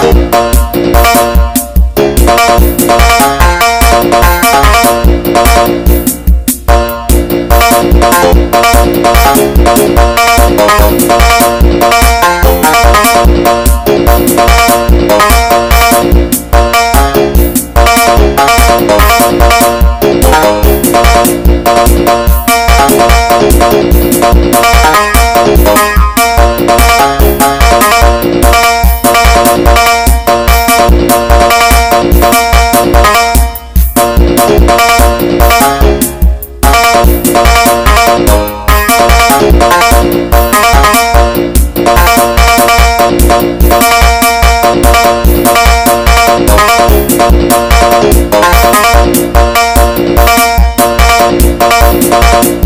Thank Thank.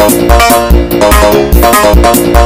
Thank you.